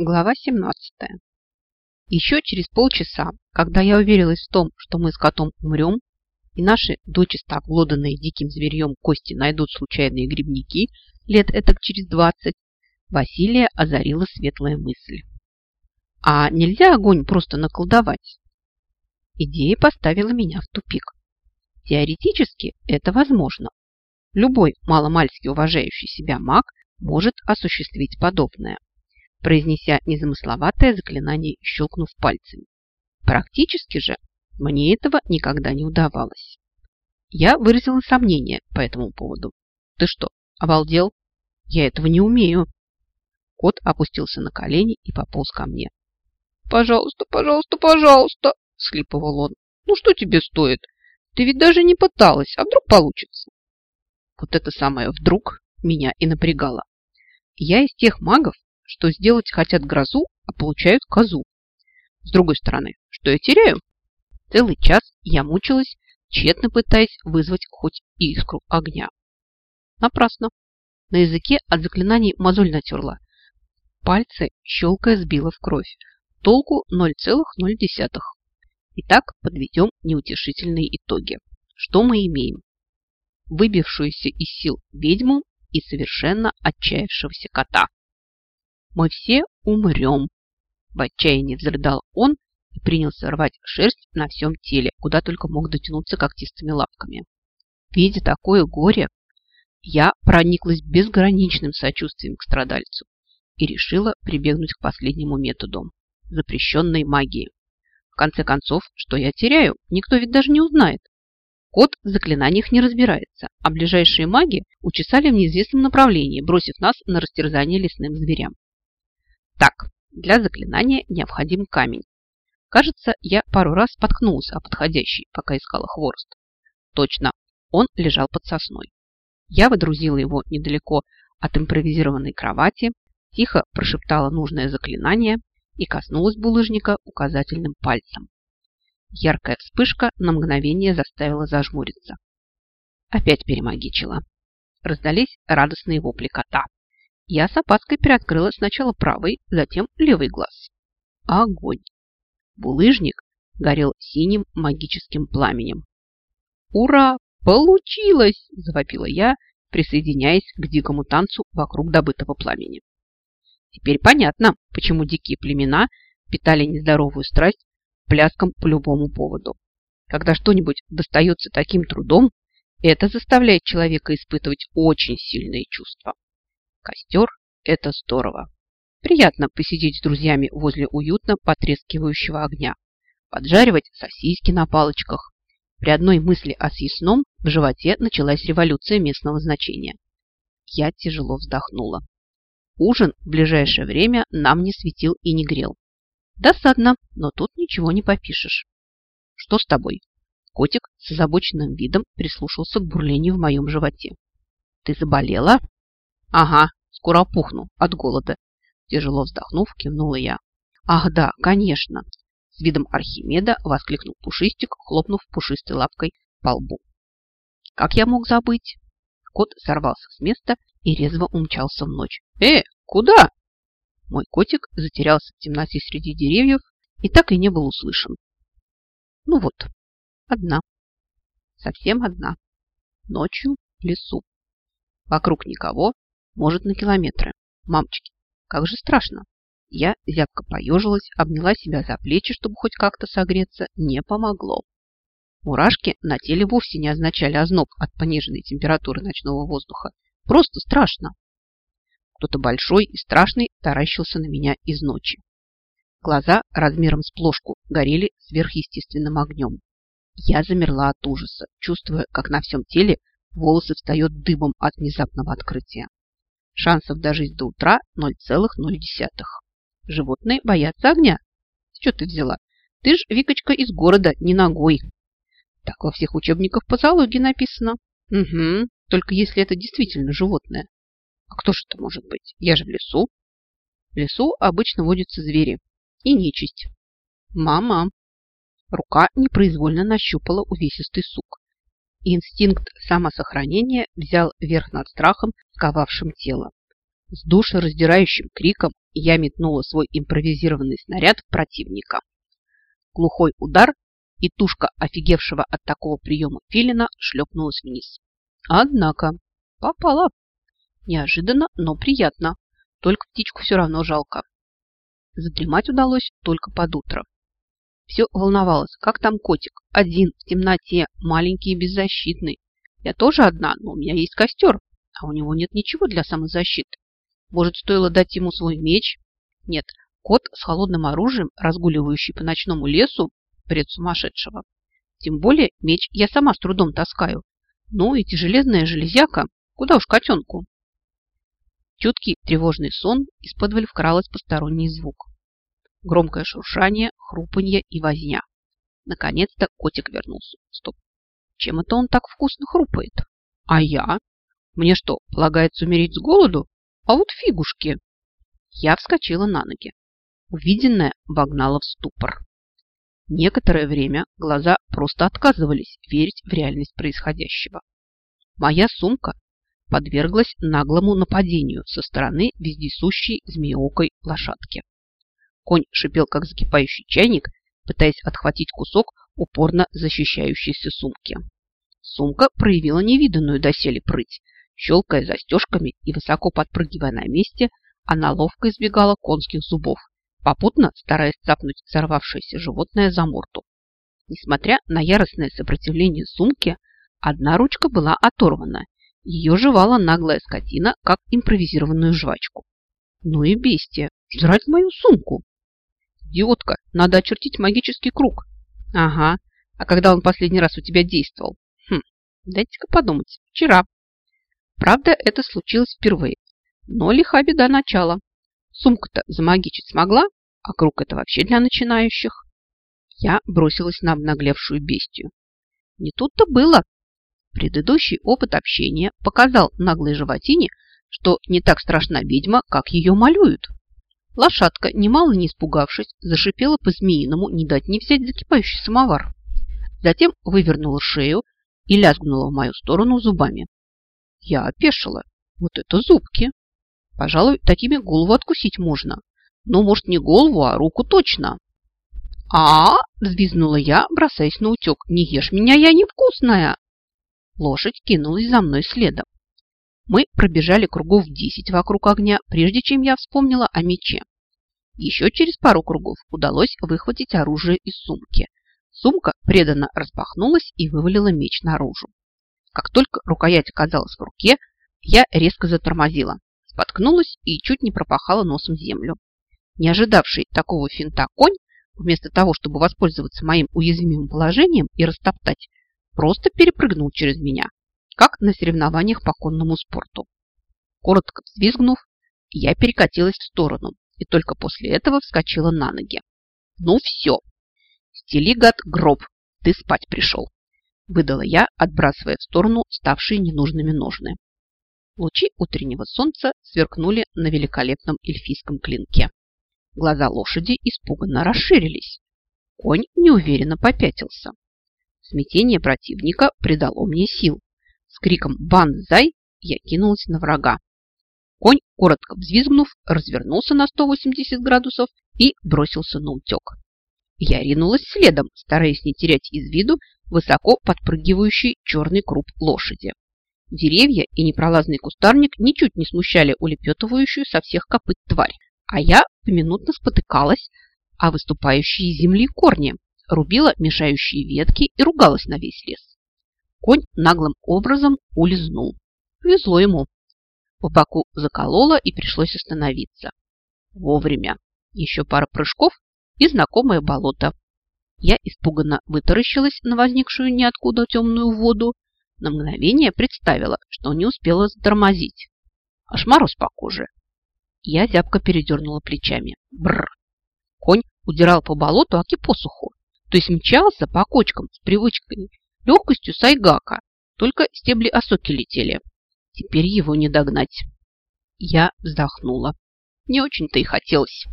Глава 17. Еще через полчаса, когда я уверилась в том, что мы с котом умрем, и наши дочисто обглоданные диким зверьем кости найдут случайные грибники лет этак через двадцать, Василия озарила светлая мысль. А нельзя огонь просто наколдовать? Идея поставила меня в тупик. Теоретически это возможно. Любой маломальски уважающий себя маг может осуществить подобное произнеся незамысловатое заклинание щелкнув пальцами. Практически же мне этого никогда не удавалось. Я выразила сомнение по этому поводу. Ты что, обалдел? Я этого не умею. Кот опустился на колени и пополз ко мне. «Пожалуйста, пожалуйста, пожалуйста!» – схлипывал он. «Ну что тебе стоит? Ты ведь даже не пыталась, а вдруг получится?» Вот это самое «вдруг» меня и напрягало. Я из тех магов, что сделать хотят грозу, а получают козу. С другой стороны, что я теряю? Целый час я мучилась, тщетно пытаясь вызвать хоть искру огня. Напрасно. На языке от заклинаний мозоль натерла. Пальцы щелкая сбила в кровь. Толку 0,0. Итак, подведем неутешительные итоги. Что мы имеем? Выбившуюся из сил ведьму и совершенно отчаявшегося кота. Мы все умрем. В отчаянии взрыдал он и принялся рвать шерсть на всем теле, куда только мог дотянуться когтистыми лапками. Видя такое горе, я прониклась безграничным сочувствием к страдальцу и решила прибегнуть к последнему методу – запрещенной магии. В конце концов, что я теряю, никто ведь даже не узнает. Кот в заклинаниях не разбирается, а ближайшие маги учесали в неизвестном направлении, бросив нас на растерзание лесным зверям. Так, для заклинания необходим камень. Кажется, я пару раз споткнулся о подходящий, пока искала хворост. Точно, он лежал под сосной. Я выдрузила его недалеко от импровизированной кровати, тихо прошептала нужное заклинание и коснулась булыжника указательным пальцем. Яркая вспышка на мгновение заставила зажмуриться. Опять перемагичила. Раздались радостные вопли кота. Я с опаской приоткрыла сначала правый, затем левый глаз. Огонь! Булыжник горел синим магическим пламенем. «Ура! Получилось!» – завопила я, присоединяясь к дикому танцу вокруг добытого пламени. Теперь понятно, почему дикие племена питали нездоровую страсть пляском по любому поводу. Когда что-нибудь достается таким трудом, это заставляет человека испытывать очень сильные чувства. Костер – это здорово. Приятно посидеть с друзьями возле уютно потрескивающего огня, поджаривать сосиски на палочках. При одной мысли о съестном в животе началась революция местного значения. Я тяжело вздохнула. Ужин в ближайшее время нам не светил и не грел. Досадно, но тут ничего не попишешь. Что с тобой? Котик с озабоченным видом прислушался к бурлению в моем животе. Ты заболела? Ага, Скоро опухну от голода. Тяжело вздохнув, кивнула я. Ах да, конечно. С видом Архимеда воскликнул Пушистик, хлопнув пушистой лапкой по лбу. Как я мог забыть? Кот сорвался с места и резво умчался в ночь. Э, куда? Мой котик затерялся в темноте среди деревьев и так и не был услышан. Ну вот, одна. Совсем одна. Ночью в лесу. Вокруг никого, может, на километры. Мамочки, как же страшно. Я зябко поежилась, обняла себя за плечи, чтобы хоть как-то согреться. Не помогло. Мурашки на теле вовсе не означали озноб от пониженной температуры ночного воздуха. Просто страшно. Кто-то большой и страшный таращился на меня из ночи. Глаза размером с плошку горели сверхъестественным огнем. Я замерла от ужаса, чувствуя, как на всем теле волосы встает дыбом от внезапного открытия. Шансов дожить до утра 0,0. Животные боятся огня. Что ты взяла? Ты ж, Викочка, из города, не ногой. Так во всех учебниках по зоологии написано. Угу, только если это действительно животное. А кто же это может быть? Я же в лесу. В лесу обычно водятся звери и нечисть. Мама. Рука непроизвольно нащупала увесистый сук. Инстинкт самосохранения взял верх над страхом, сковавшим тело. С душераздирающим криком я метнула свой импровизированный снаряд в противника. Глухой удар, и тушка офигевшего от такого приема филина шлепнулась вниз. Однако попала. Неожиданно, но приятно. Только птичку все равно жалко. Задремать удалось только под утро. Все волновалось, как там котик? Один, в темноте, маленький и беззащитный. Я тоже одна, но у меня есть костер, а у него нет ничего для самозащиты. Может, стоило дать ему свой меч? Нет, кот с холодным оружием, разгуливающий по ночному лесу, бред сумасшедшего. Тем более меч я сама с трудом таскаю. Ну и железная железяка, куда уж котенку. Чуткий тревожный сон, из-под вкралась посторонний звук. Громкое шуршание, хрупанье и возня. Наконец-то котик вернулся. Стоп. Чем это он так вкусно хрупает? А я? Мне что, полагается умереть с голоду? А вот фигушки. Я вскочила на ноги. Увиденное вогнало в ступор. Некоторое время глаза просто отказывались верить в реальность происходящего. Моя сумка подверглась наглому нападению со стороны вездесущей змеокой лошадки. Конь шипел, как закипающий чайник, пытаясь отхватить кусок упорно защищающейся сумки. Сумка проявила невиданную доселе прыть, Щелкая застежками и высоко подпрыгивая на месте, она ловко избегала конских зубов, попутно стараясь цапнуть взорвавшееся животное за морду. Несмотря на яростное сопротивление сумки, одна ручка была оторвана. Ее жевала наглая скотина, как импровизированную жвачку. Ну и бестия, жрать мою сумку. Идиотка, надо очертить магический круг. Ага, а когда он последний раз у тебя действовал? Хм, дайте-ка подумать. Вчера. Правда, это случилось впервые, но лиха беда начала. Сумку-то замагичить смогла, а круг это вообще для начинающих. Я бросилась на обнаглевшую бестию. Не тут-то было. Предыдущий опыт общения показал наглой животине, что не так страшна ведьма, как ее малюют. Лошадка, немало не испугавшись, зашипела по-змеиному не дать не взять закипающий самовар. Затем вывернула шею и лязгнула в мою сторону зубами. Я опешила. Вот это зубки. Пожалуй, такими голову откусить можно. Но, может, не голову, а руку точно. а, -а, я, бросаясь на утек. «Не ешь меня, я невкусная!» Лошадь кинулась за мной следом. Мы пробежали кругов десять вокруг огня, прежде чем я вспомнила о мече. Еще через пару кругов удалось выхватить оружие из сумки. Сумка преданно распахнулась и вывалила меч наружу. Как только рукоять оказалась в руке, я резко затормозила, споткнулась и чуть не пропахала носом землю. Не ожидавший такого финта конь, вместо того, чтобы воспользоваться моим уязвимым положением и растоптать, просто перепрыгнул через меня, как на соревнованиях по конному спорту. Коротко взвизгнув, я перекатилась в сторону и только после этого вскочила на ноги. Ну все, стели, гроб, ты спать пришел выдала я, отбрасывая в сторону ставшие ненужными ножны. Лучи утреннего солнца сверкнули на великолепном эльфийском клинке. Глаза лошади испуганно расширились. Конь неуверенно попятился. Смятение противника придало мне сил. С криком «Банзай!» я кинулась на врага. Конь, коротко взвизгнув, развернулся на 180 градусов и бросился на утек. Я ринулась следом, стараясь не терять из виду высоко подпрыгивающий черный круп лошади. Деревья и непролазный кустарник ничуть не смущали улепетывающую со всех копыт тварь, а я поминутно спотыкалась о выступающие земли корни, рубила мешающие ветки и ругалась на весь лес. Конь наглым образом улизнул. Повезло ему. В боку заколола и пришлось остановиться. Вовремя. Еще пара прыжков и знакомое болото, я испуганно вытаращилась на возникшую ниоткуда темную воду, на мгновение представила, что не успела затормозить. Аж мороз по коже. Я зябко передернула плечами. Бррр. Конь удирал по болоту, аки посуху. То есть мчался по кочкам с привычкой, легкостью сайгака. Только стебли осоки летели. Теперь его не догнать. Я вздохнула. Не очень-то и хотелось.